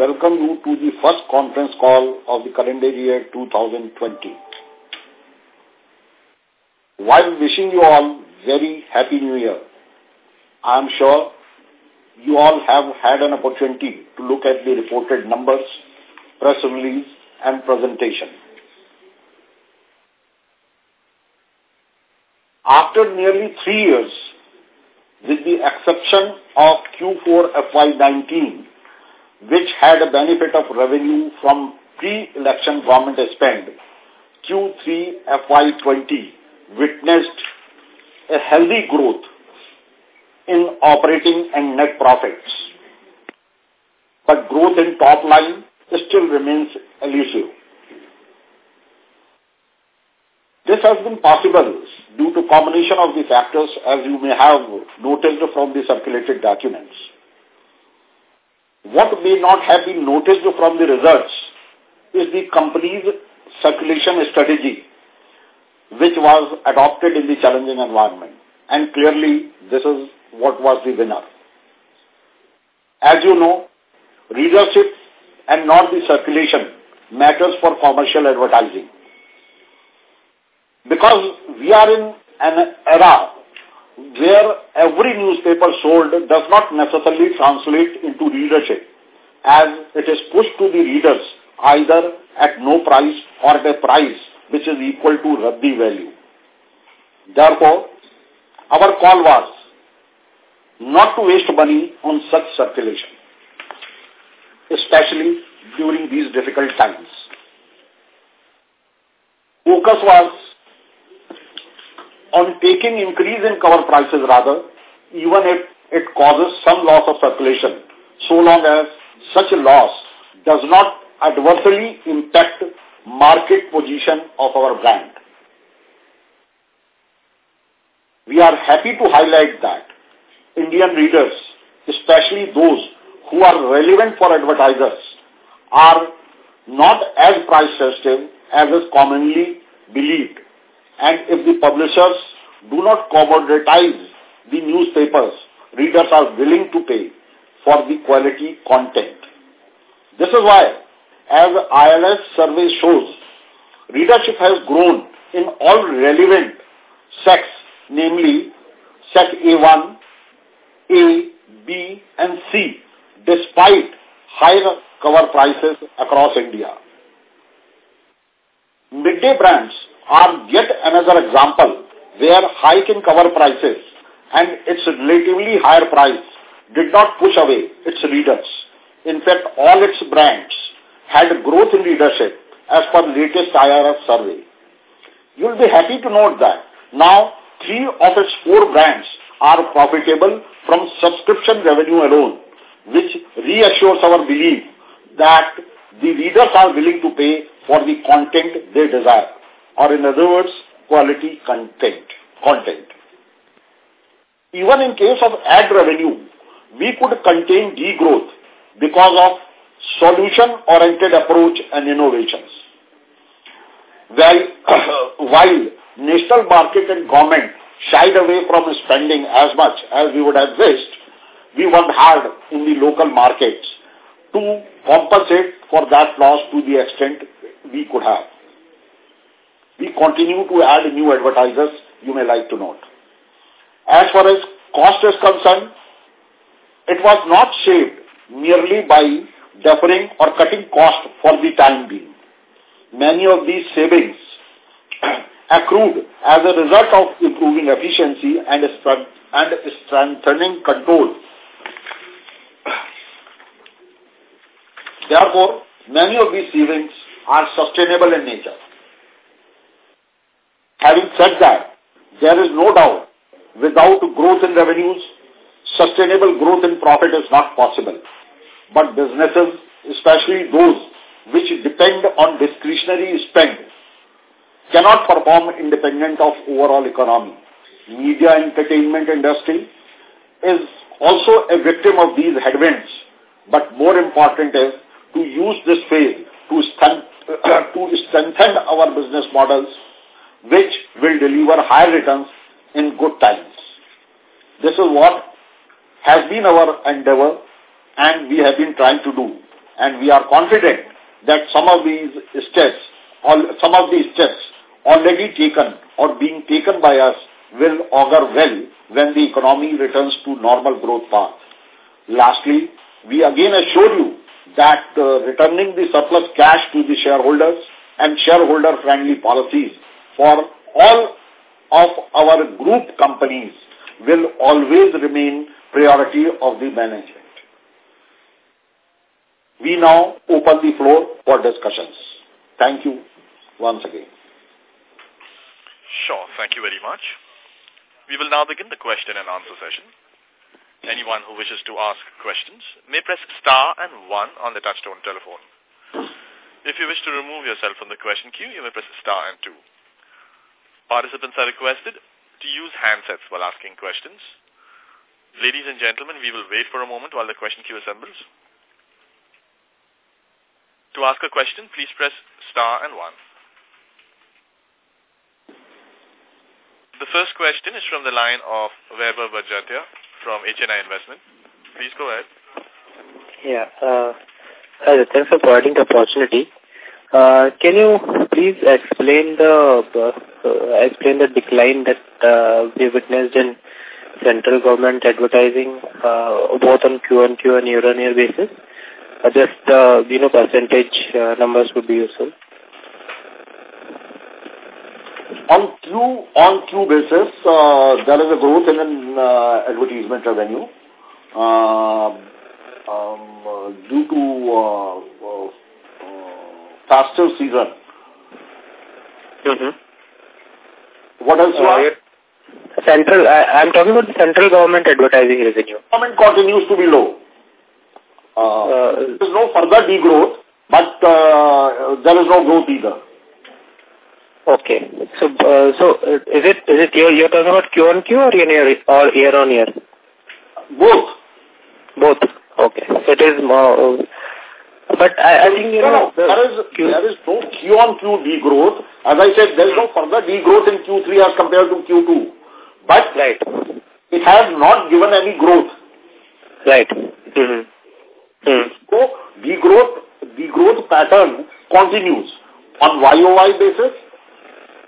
welcome you to the first conference call of the calendar year 2020. While wishing you all very happy new year, I am sure you all have had an opportunity to look at the reported numbers, press release and presentation. After nearly three years, with the exception of Q4 FY19, which had a benefit of revenue from pre-election government spend, Q3 FY20 witnessed a healthy growth in operating and net profits. But growth in top line still remains elusive. This has been possible due to combination of the factors as you may have noticed from the circulated documents. What may not have been noticed from the results is the company's circulation strategy, which was adopted in the challenging environment. And clearly, this is what was the winner. As you know, readership and not the circulation matters for commercial advertising. Because we are in an era where every newspaper sold does not necessarily translate into readership as it is pushed to the readers either at no price or at a price which is equal to Raddi value. Therefore, our call was not to waste money on such circulation, especially during these difficult times. Focus was on taking increase in cover prices rather, even if it causes some loss of circulation, so long as such a loss does not adversely impact market position of our brand. We are happy to highlight that Indian readers, especially those who are relevant for advertisers, are not as price sensitive as is commonly believed. And if the publishers do not commoditize the newspapers, readers are willing to pay for the quality content. This is why, as IRS survey shows, readership has grown in all relevant sects, namely sec A1, A, B, and C, despite higher cover prices across India. Midday brands are yet another example where hike in cover prices and its relatively higher price did not push away its readers. In fact, all its brands had growth in readership as per latest IRS survey. You will be happy to note that now three of its four brands are profitable from subscription revenue alone, which reassures our belief that the readers are willing to pay for the content they desire, or in other words, quality content. content. Even in case of ad revenue, we could contain degrowth because of solution-oriented approach and innovations. While, while national market and government shied away from spending as much as we would have wished, we worked hard in the local markets to compensate for that loss to the extent we could have. We continue to add new advertisers, you may like to note. As far as cost is concerned, it was not saved merely by deferring or cutting cost for the time being. Many of these savings accrued as a result of improving efficiency and, and strengthening control. Therefore, many of these savings are sustainable in nature. Having said that, there is no doubt without growth in revenues, sustainable growth in profit is not possible. But businesses, especially those which depend on discretionary spend, cannot perform independent of overall economy. Media entertainment industry is also a victim of these headwinds, but more important is to use this phase to, to strengthen our business models, which will deliver higher returns in good times. This is what has been our endeavor and we have been trying to do. and we are confident that some of these steps, all, some of these steps already taken or being taken by us will augur well when the economy returns to normal growth path. Lastly, we again assure you that uh, returning the surplus cash to the shareholders and shareholder-friendly policies for all of our group companies will always remain priority of the management. We now open the floor for discussions. Thank you once again. Sure. Thank you very much. We will now begin the question and answer session. Anyone who wishes to ask questions may press star and one on the touchtone telephone. If you wish to remove yourself from the question queue, you may press star and two. Participants are requested to use handsets while asking questions. Ladies and gentlemen, we will wait for a moment while the question queue assembles. To ask a question, please press star and one. The first question is from the line of Vaibhav Vajjatia from HNI Investment. Please go ahead. Yeah. Uh, thanks for providing the opportunity. Uh, can you please explain the uh, explain the decline that uh, we witnessed in central government advertising uh, both on Q on Q and year on year basis? Uh, just uh, you know percentage uh, numbers would be useful. On Q on Q basis, uh, there is a growth in uh, advertisement revenue uh, um, uh, due to uh, uh, faster season. Mm -hmm. What else uh, Central, I, I'm talking about the central government advertising revenue. Government continues to be low. Uh, uh, there is no further degrowth, but uh, there is no growth either. Okay. So, uh, so uh, is it is it you're, you're talking about Q on Q or year or year on year? Both. Both. Okay. So it is more. But I, I think, you no, know... No, there, is, Q there is no Q on Q degrowth. As I said, there is no further degrowth in Q3 as compared to Q2. But right. it has not given any growth. Right. Mm -hmm. Mm. So, degrowth, degrowth pattern continues on YOY basis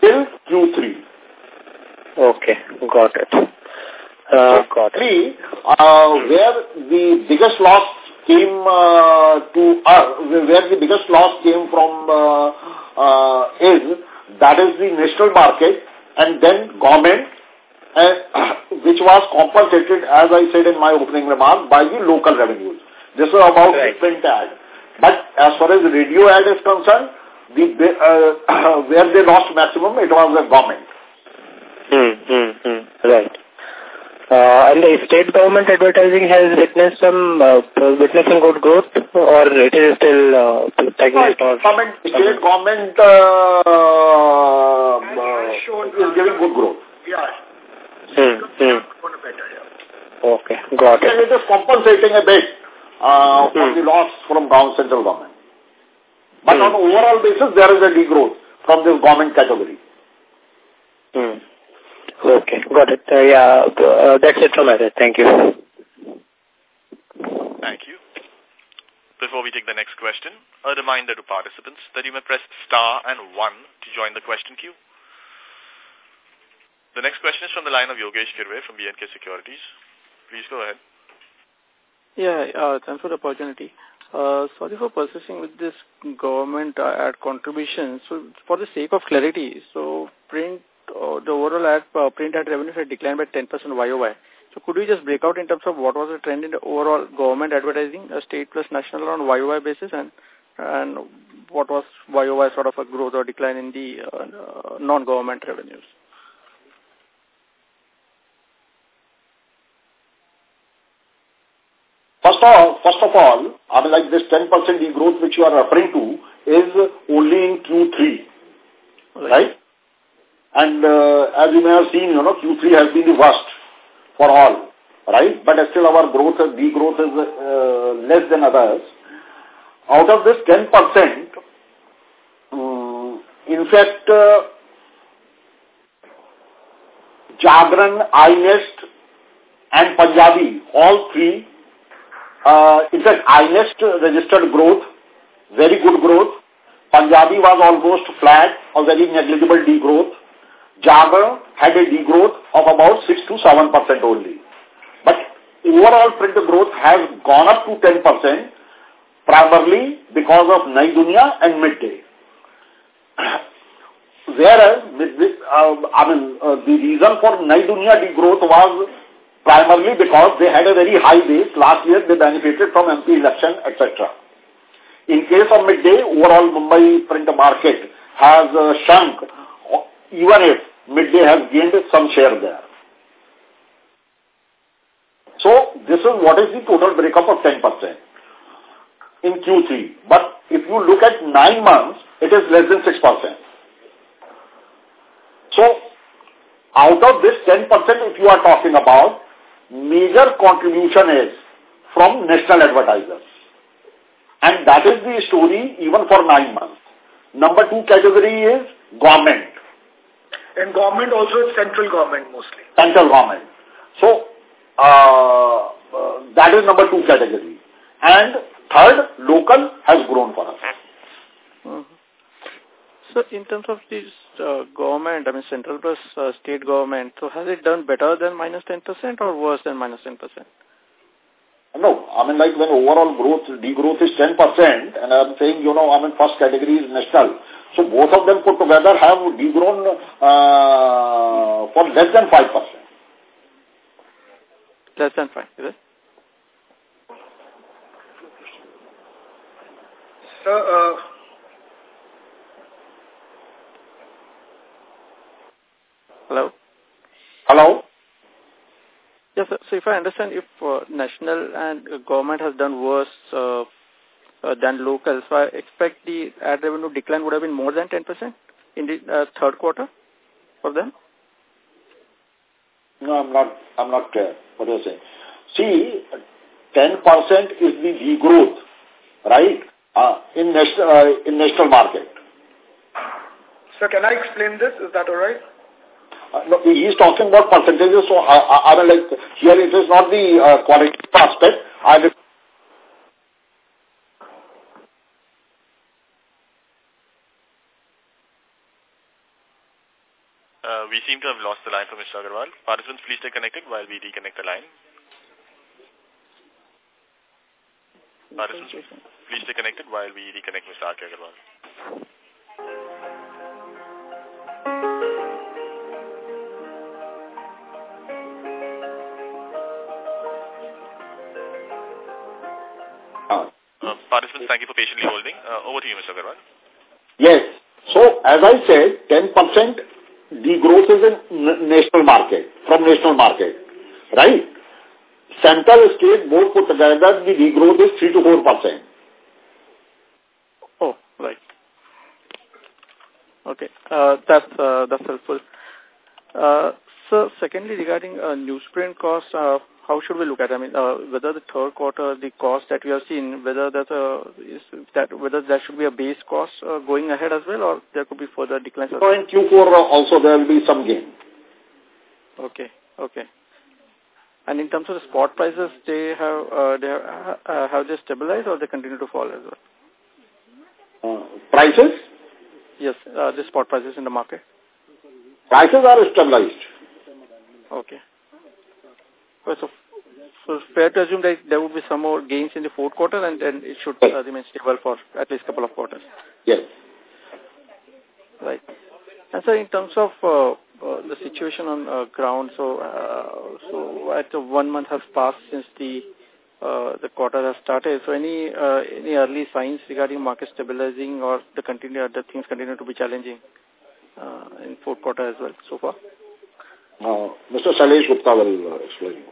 till Q3. Okay, got it. Uh, got it. Uh, where the biggest loss came uh, to us, where the biggest loss came from uh, uh, is, that is the national market and then government, uh, which was compensated, as I said in my opening remark, by the local revenues. This is about right. print ad. But as far as radio ad is concerned, the uh, where they lost maximum, it was the government. Hmm, hmm, hmm. Right. Uh, and the state government advertising has witnessed some uh, witnessing good growth, or it is still uh, stagnant? No, government, state government uh, uh, is giving good growth. Yeah. Hmm, hmm. Okay, got it. And it is compensating a bit uh, for hmm. the loss from government, central government. But hmm. on overall basis, there is a degrowth from this government category. Hmm. Okay, got it. Uh, yeah, uh, that's it from my side. Thank you. Thank you. Before we take the next question, a reminder to participants that you may press star and one to join the question queue. The next question is from the line of Yogesh Kirve from B&K Securities. Please go ahead. Yeah, uh, thanks for the opportunity. Uh, sorry for persisting with this government uh, ad contribution. So, for the sake of clarity, so print uh, the overall ad, uh, print ad revenue had declined by 10% YOY. So could we just break out in terms of what was the trend in the overall government advertising, uh, state plus national on YOY basis, and and what was YOY sort of a growth or decline in the uh, uh, non-government revenues? Of first of all, I mean, like this 10% degrowth which you are referring to is only in Q3, right? right? And uh, as you may have seen, you know, Q3 has been the worst for all, right? But still our growth, degrowth is uh, less than others. Out of this 10%, um, in fact, uh, Jagran, iNext and Punjabi, all three Uh, in fact, iNext registered growth, very good growth. Punjabi was almost flat or very negligible degrowth. Jagran had a degrowth of about 6 to 7% only. But overall print growth has gone up to 10%, primarily because of Nai Dunia and Midday. Whereas, uh, I mean, uh, the reason for Nai degrowth was primarily because they had a very high base. Last year they benefited from MP election, etc. In case of midday, overall Mumbai print market has uh, shrunk, even if midday has gained some share there. So, this is what is the total breakup of 10% in Q3. But if you look at nine months, it is less than 6%. So, out of this 10% if you are talking about, major contribution is from national advertisers. And that is the story even for nine months. Number two category is government. And government also is central government mostly. Central government. So, uh, uh, that is number two category. And third, local has grown for us. So, in terms of this uh, government, I mean central plus uh, state government, so has it done better than minus 10% or worse than minus 10%? No, I mean like when overall growth, degrowth is 10% and I'm saying, you know, I mean first category is national. So both of them put together have degrown uh, for less than 5%. Less than 5, is it? So, uh, Hello? Hello? Yes, sir. so if I understand, if uh, national and uh, government has done worse uh, uh, than local, so I expect the ad revenue decline would have been more than 10% in the uh, third quarter for them? No, I'm not, I'm not clear what you're saying. See, 10% is the degrowth, right, uh, in, national, uh, in national market. So can I explain this? Is that all right? Uh, no, he is talking about percentages, so I, I, I mean, like, here it is not the uh, qualitative aspect. I will Uh, we seem to have lost the line from Mr. Agarwal. Participants, please stay connected while we reconnect the line. Participants, please stay connected while we reconnect Mr. R.K. Agarwal. Participants, thank you for patiently holding. Uh, over to you, Mr. Agarwal. Yes. So, as I said, 10% degrowth is in national market, from national market, right? Central state both put together, the degrowth is 3 to 4%. Oh, right. Okay, uh, that's, uh, that's helpful. Uh, so, secondly, regarding uh, newsprint costs, uh, how should we look at? I mean, uh, whether the third quarter, the cost that we have seen, whether that uh, is that whether that should be a base cost uh, going ahead as well, or there could be further declines. So in Q4 also there will be some gain. Okay, okay. And in terms of the spot prices, they have uh, they have, uh, have they stabilized or they continue to fall as well? Uh, prices? Yes, uh, the spot prices in the market. Prices are stabilized. Okay. So, so fair to assume that there will be some more gains in the fourth quarter and then it should uh, remain stable for at least a couple of quarters. Yes. Right. And so in terms of uh, uh, the situation on uh, ground, so uh, so at one month has passed since the uh, the quarter has started. So any uh, any early signs regarding market stabilizing or the continue the things continue to be challenging uh, in fourth quarter as well so far? Uh, Mr. Shailesh Gupta will uh, explain.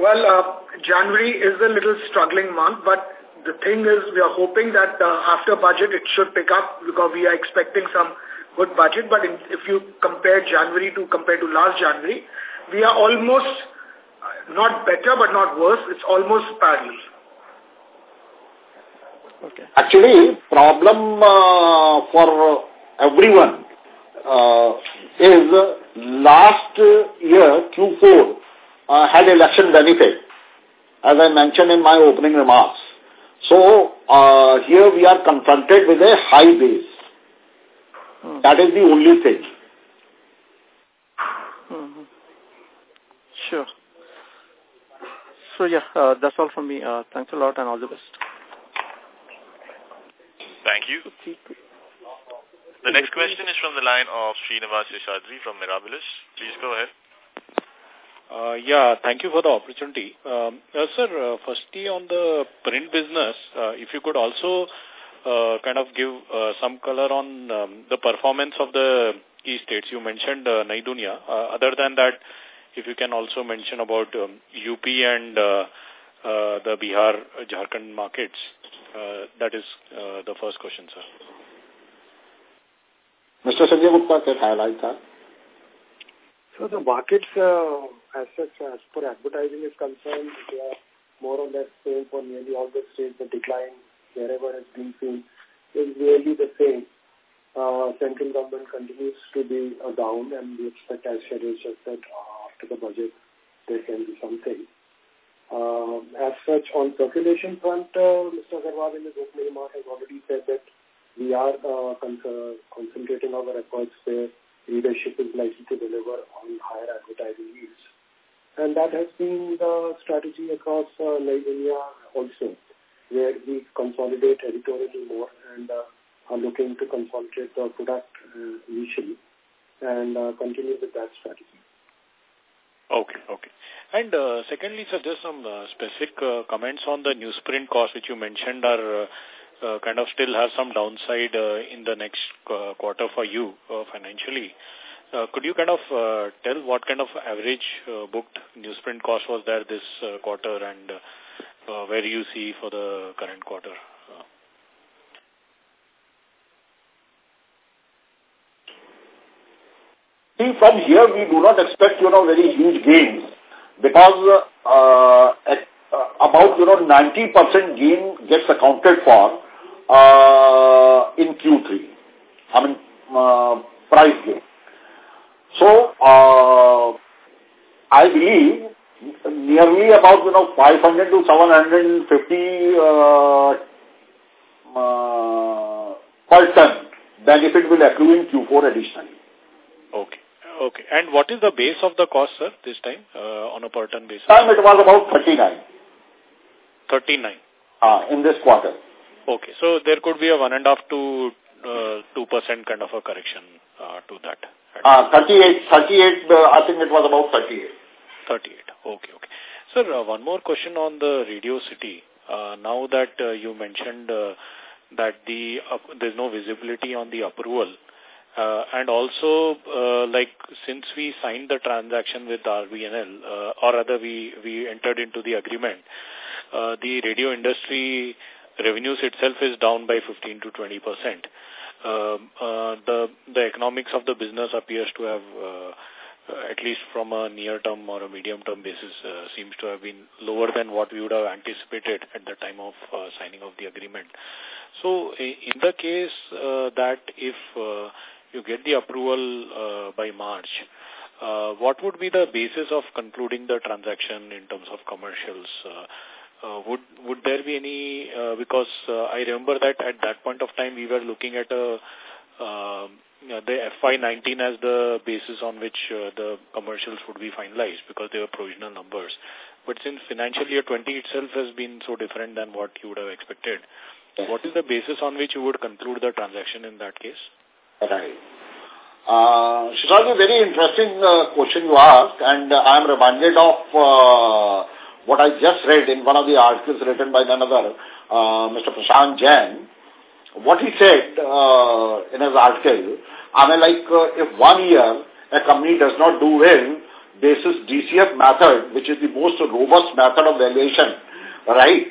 Well, uh, January is a little struggling month, but the thing is we are hoping that uh, after budget it should pick up because we are expecting some good budget. But in, if you compare January to compare to last January, we are almost uh, not better but not worse. It's almost parallel. Okay. Actually, problem uh, for everyone uh, is last year, Q4, uh, had election benefit. as I mentioned in my opening remarks. So, uh, here we are confronted with a high base. Hmm. That is the only thing. Hmm. Sure. So, yeah, uh, that's all from me. Uh, thanks a lot and all the best. Thank you. The next question is from the line of Srinivas Seshadri from Mirabilis. Please go ahead. Uh, yeah, thank you for the opportunity. Um, uh, sir, uh, firstly on the print business, uh, if you could also uh, kind of give uh, some color on um, the performance of the key states. You mentioned uh. Uh, other than that, if you can also mention about um, UP and uh, uh, the Bihar, Jharkhand markets. Uh, that is uh, the first question, sir. Mr. Sanjay Gupta can highlight that. So the markets, uh, as such, as per advertising is concerned, they are more or less same for nearly all the states. The decline wherever has been seen is nearly the same. Uh, central government continues to be uh, down and we expect, as Shailesh just said, uh, after the budget, there can be something. Uh, as such, on circulation front, uh, Mr. Agarwal in his opening remark has already said that we are uh, con concentrating our efforts where leadership is likely to deliver on higher advertising yields. And that has been the strategy across uh, Nigeria also, where we consolidate editorially more and uh, are looking to consolidate the product uh, initially and uh, continue with that strategy. Okay, okay. And uh, secondly, sir, just some uh, specific uh, comments on the newsprint cost which you mentioned are uh, uh, kind of still have some downside uh, in the next uh, quarter for you uh, financially. Uh, could you kind of uh, tell what kind of average uh, booked newsprint cost was there this uh, quarter and uh, uh, where you see for the current quarter? Uh. See, from here we do not expect, you know, very huge gains because uh, at, uh, about, you know, 90% gain gets accounted for uh, in Q3. I mean, uh, price gain. So, uh, I believe nearly about, you know, 500 to 750 uh, uh, per ton benefit will accrue in Q4 additionally. Okay. Okay. And what is the base of the cost, sir, this time, uh, on a per ton basis? Time it was about 39. 39. Uh, in this quarter. Okay. So there could be a one and a half to uh, 2% kind of a correction uh, to that. Uh, 38, 38 uh, I think it was about 38. 38. Okay, okay. Sir, uh, one more question on the Radio City. Uh, now that uh, you mentioned uh, that the uh, there's no visibility on the approval, uh, and also, uh, like, since we signed the transaction with RBNL, uh, or rather we, we entered into the agreement, uh, the radio industry revenues itself is down by 15 to 20 percent. Uh, uh, the the economics of the business appears to have, uh, at least from a near-term or a medium-term basis, uh, seems to have been lower than what we would have anticipated at the time of uh, signing of the agreement. So, in the case uh, that if uh, you get the approval uh, by March, uh, what would be the basis of concluding the transaction in terms of commercials? Uh, uh, would would there be any, uh, because uh, I remember that at that point of time we were looking at a, uh, the FY19 as the basis on which uh, the commercials would be finalized because they were provisional numbers. But since financial year 20 itself has been so different than what you would have expected, what is the basis on which you would conclude the transaction in that case? Right. Uh, a very interesting uh, question you asked, and uh, I am reminded of uh, what I just read in one of the articles written by another, uh, Mr. Prashant Jain, what he said uh, in his article, I mean, like, uh, if one year a company does not do well, basis DCF method, which is the most robust method of valuation, right?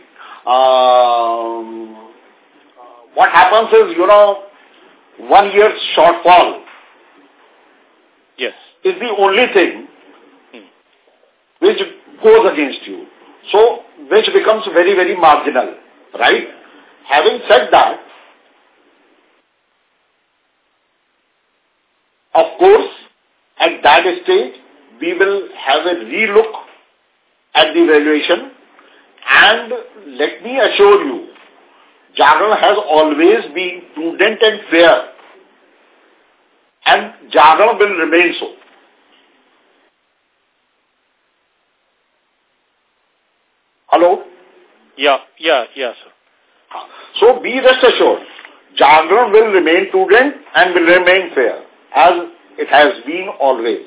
Um, what happens is, you know, one year's shortfall yes. is the only thing hmm. which goes against you. So, which becomes very, very marginal, right? Having said that, of course, at that stage, we will have a relook at the valuation And let me assure you, Jagran has always been prudent and fair. And Jagran will remain so. Hello? Yeah, yeah, yeah, sir. So be rest assured, Jagran will remain prudent and will remain fair, as it has been always.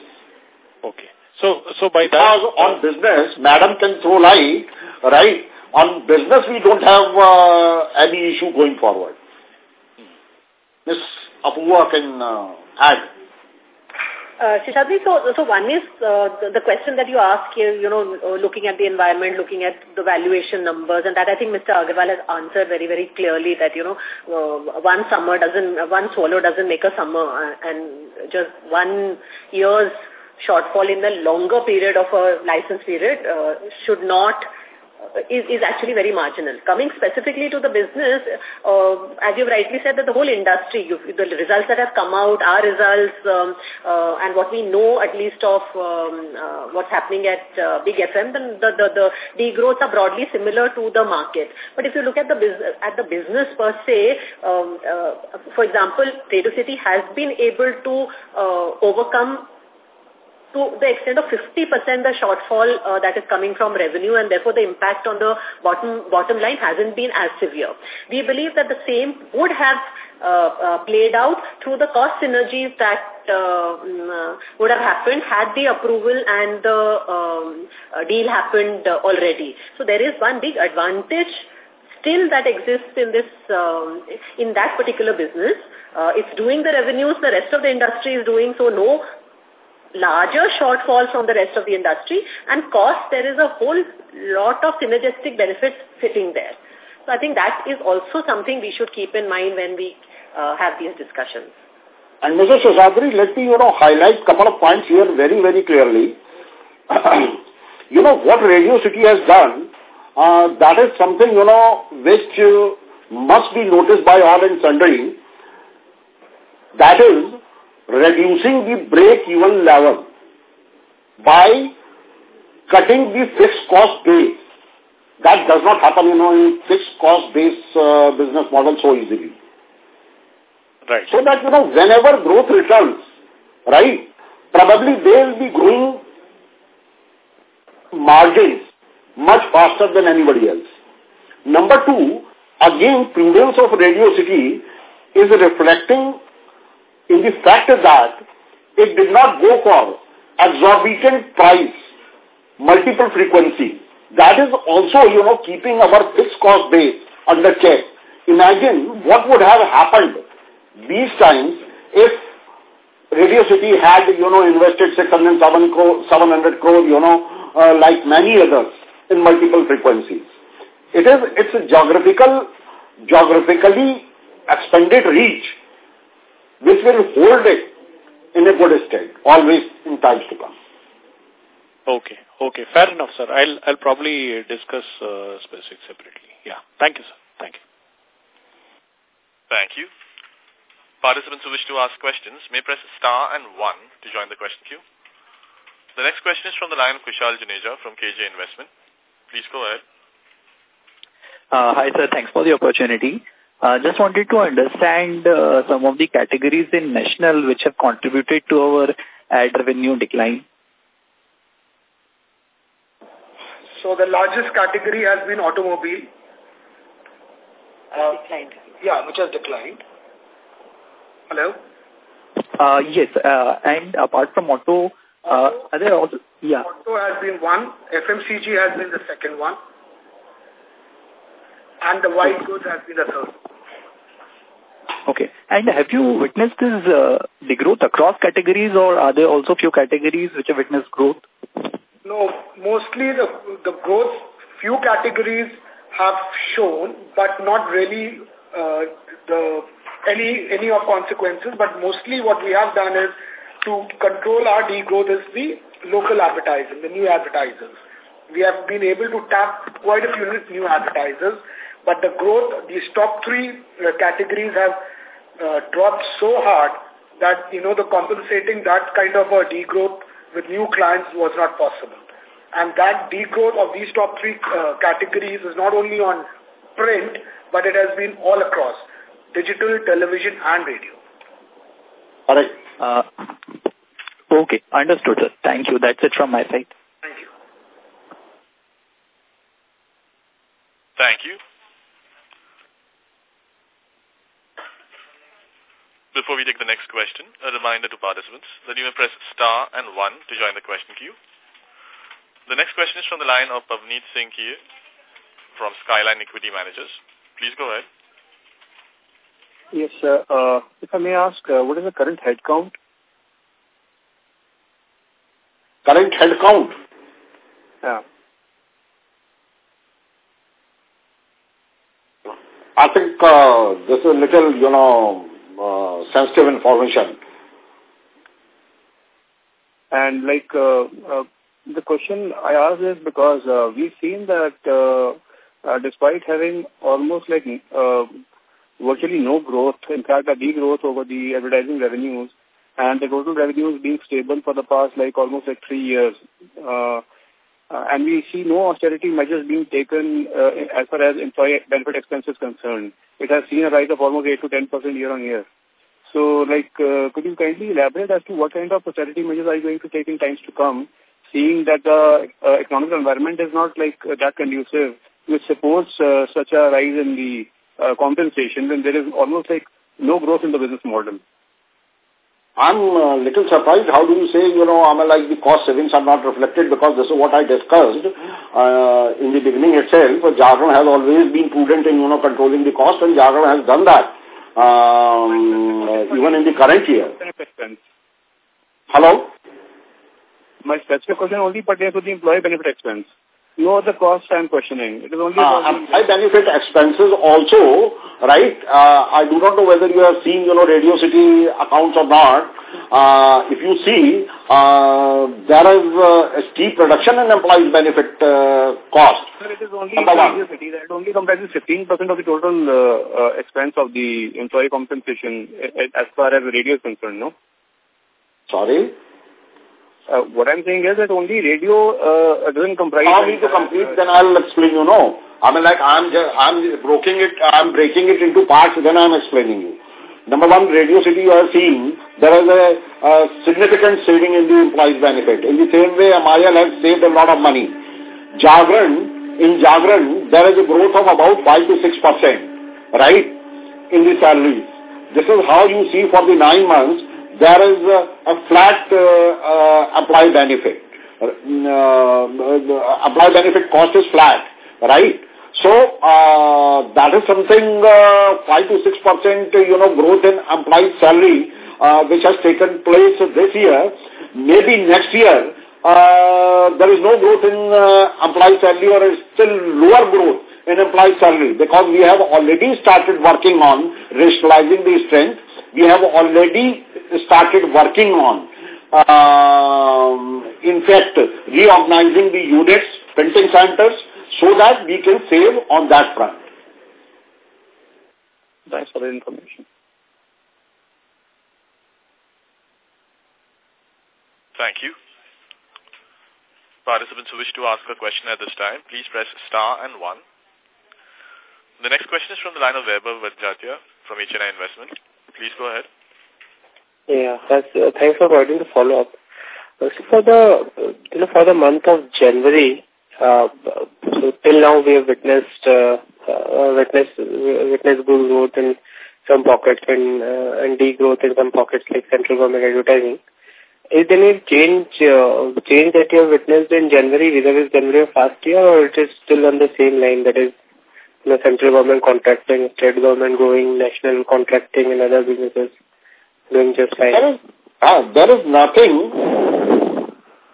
Okay. So, so by that... Because on business, madam can throw light, right? On business, we don't have uh, any issue going forward. Miss Apurva can uh, add. Uh, Seshadri, so, so one is uh, the, the, question that you asked here, you know, uh, looking at the environment, looking at the valuation numbers, and that I think Mr. Agarwal has answered very, very clearly that, you know, uh, one summer doesn't, one swallow doesn't make a summer, uh, and just one year's shortfall in the longer period of a license period uh, should not is, is actually very marginal. Coming specifically to the business, uh, as you've rightly said, that the whole industry, you, the results that have come out, our results, um, uh, and what we know at least of um, uh, what's happening at uh, Big FM, then the, the, the degrowths are broadly similar to the market. But if you look at the, business, at the business per se, um, uh, for example, Radio City has been able to uh, overcome to the extent of 50% the shortfall uh, that is coming from revenue and therefore the impact on the bottom bottom line hasn't been as severe. We believe that the same would have uh, uh, played out through the cost synergies that uh, mm, uh, would have happened had the approval and the um, uh, deal happened uh, already. So there is one big advantage still that exists in this um, in that particular business. Uh, it's doing the revenues the rest of the industry is doing, so no larger shortfalls from the rest of the industry and cost, there is a whole lot of synergistic benefits sitting there. So I think that is also something we should keep in mind when we uh, have these discussions. And Mr. Seshadri, let me, you know, highlight couple of points here very, very clearly. you know, what Radio City has done, uh, that is something, you know, which uh, must be noticed by all and sundry. That is, reducing the break-even level by cutting the fixed cost base. That does not happen, you know, in fixed cost based uh, business model so easily. Right. So that, you know, whenever growth returns, right, probably they will be growing margins much faster than anybody else. Number two, again, prudence of Radio City is reflecting in the fact that it did not go for exorbitant price, multiple frequency. That is also, you know, keeping our fixed cost base under check. Imagine what would have happened these times if Radio City had, you know, invested 607 crore, 700 crore, you know, uh, like many others in multiple frequencies. It is, it's a geographical, geographically expanded reach which will hold it in a good state, always in times to come. Okay, okay, fair enough, sir. I'll I'll probably discuss uh, specifics separately. Yeah, thank you, sir. Thank you. Thank you. Participants who wish to ask questions may press star and one to join the question queue. The next question is from the line of Kushal Janeja from KJ Investment. Please go ahead. Uh, hi, sir. Thanks for the opportunity. Uh, just wanted to understand uh, some of the categories in national which have contributed to our ad revenue decline. So the largest category has been automobile. Uh, declined. Yeah, which has declined. Hello? Uh, yes, uh, and apart from auto, uh, are there also, yeah. Auto has been one, FMCG has been the second one, and the white goods has been the third. Okay. And have you witnessed this uh, the growth across categories or are there also few categories which have witnessed growth? No, mostly the, the growth, few categories have shown, but not really uh, the any any of consequences. But mostly what we have done is to control our degrowth is the local advertising, the new advertisers. We have been able to tap quite a few new advertisers but the growth, these top three uh, categories have dropped so hard that, you know, the compensating that kind of a degrowth with new clients was not possible. And that degrowth of these top three uh, categories is not only on print, but it has been all across digital, television, and radio. All right. Uh, okay, understood, sir. Thank you. That's it from my side. Thank you. Thank you. Before we take the next question, a reminder to participants that you may press star and one to join the question queue. The next question is from the line of Pavneet Singh Kier from Skyline Equity Managers. Please go ahead. Yes, sir. Uh, if I may ask, uh, what is the current head count? Current head count? Yeah. I think uh, this is a little, you know, uh, sensitive information. And like, uh, uh, the question I ask is because uh, we've seen that uh, uh, despite having almost like uh, virtually no growth, in fact a degrowth over the advertising revenues, and the total revenues being stable for the past like almost like three years. Uh, and we see no austerity measures being taken uh, as far as employee benefit expenses concerned. It has seen a rise of almost 8 to 10 percent year on year. So, like, uh, could you kindly elaborate as to what kind of austerity measures are you going to take in times to come, seeing that the uh, economic environment is not like uh, that conducive, which supports uh, such a rise in the uh, compensation, then there is almost like no growth in the business model. I'm a little surprised. How do you say, you know, I mean, like the cost savings are not reflected because this is what I discussed uh, in the beginning itself. Jagran has always been prudent in, you know, controlling the cost and Jagran has done that um, even in the current year. Hello? My specific question only pertains to the employee benefit expense. No other cost I'm questioning. It is only uh, employee benefit expenses also, right? Uh, I do not know whether you have seen, you know, Radio City accounts or not. Uh, if you see, uh, there is uh, a steep reduction in employee benefit uh, cost. Sir, it is only Radio City that only comprises 15% of the total uh, uh, expense of the employee compensation as far as radio is concerned, no? Sorry? Uh, what I'm saying is that only radio uh, doesn't comprise... Allow me to complete, then I'll explain you, no. I mean, like, I'm just, I'm breaking it, I'm breaking it into parts, then I'm explaining you. Number one, Radio City, you have seen, there is a, a significant saving in the employees' benefit. In the same way, MIL has saved a lot of money. Jagran, in Jagran, there is a growth of about 5 to 6%, right, in the salaries. This is how you see for the nine months, there is a, a flat uh, uh, employee benefit. Uh, employee benefit cost is flat, right? So, uh, that is something uh, 5 to 6%, you know, growth in employee salary, uh, which has taken place this year. Maybe next year, uh, there is no growth in uh, employee salary or still lower growth in employee salary because we have already started working on rationalizing the strength. We have already started working on, um, in fact, reorganizing the units, printing centers, so that we can save on that front. Thanks for the information. Thank you. Participants who wish to ask a question at this time, please press star and one. The next question is from the line of Vaibhav Vajjatia from HNI Investment. Please go ahead. Yeah, uh, thanks for providing the follow-up. Uh, so for the, you know, for the month of January, uh, so till now we have witnessed, uh, uh, witnessed, witnessed good growth in some pockets and, uh, and degrowth in some pockets like central government advertising. Is there any change, uh, change that you have witnessed in January vis-a-vis January of last year or it is still on the same line that is you know, central government contracting, state government going, national contracting and other businesses doing just fine? There is, uh, there is nothing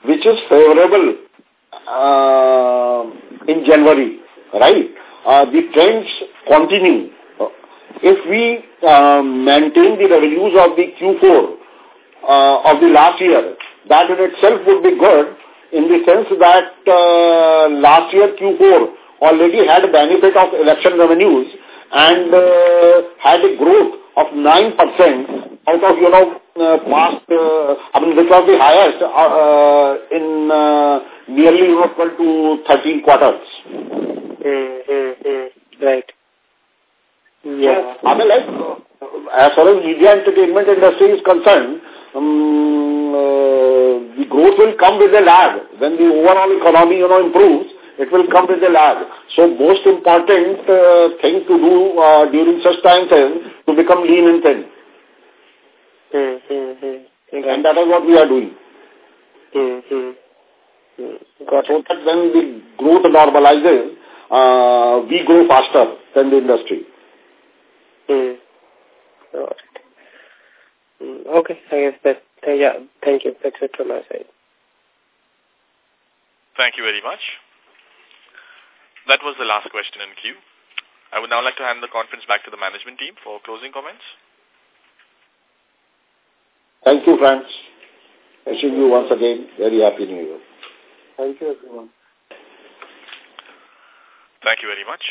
which is favorable uh, in January, right? Uh, the trends continue. If we uh, maintain the revenues of the Q4 uh, of the last year, that in itself would be good in the sense that uh, last year Q4 already had a benefit of election revenues and uh, had a growth of 9% out of, you know, uh, past, uh, I mean, which was the highest uh, in uh, nearly equal to 13 quarters. Mm, mm, mm. Right. Yeah. So, I mean, like, as far as media entertainment industry is concerned, um, uh, the growth will come with a lag. When the overall economy, you know, improves, it will come with a lag. So most important uh, thing to do uh, during such times is to become lean and thin. Mm, mm, mm. Okay. And that is what we are doing. Mm, mm. Mm. Got so it. that when the growth normalizes, uh, we grow faster than the industry. Mm. Got. Okay, I guess that, uh, yeah, thank you. That's it from my side. Thank you very much. That was the last question in queue. I would now like to hand the conference back to the management team for closing comments. Thank you, friends. Wishing you once again very happy new year. Thank you, everyone. Thank you very much.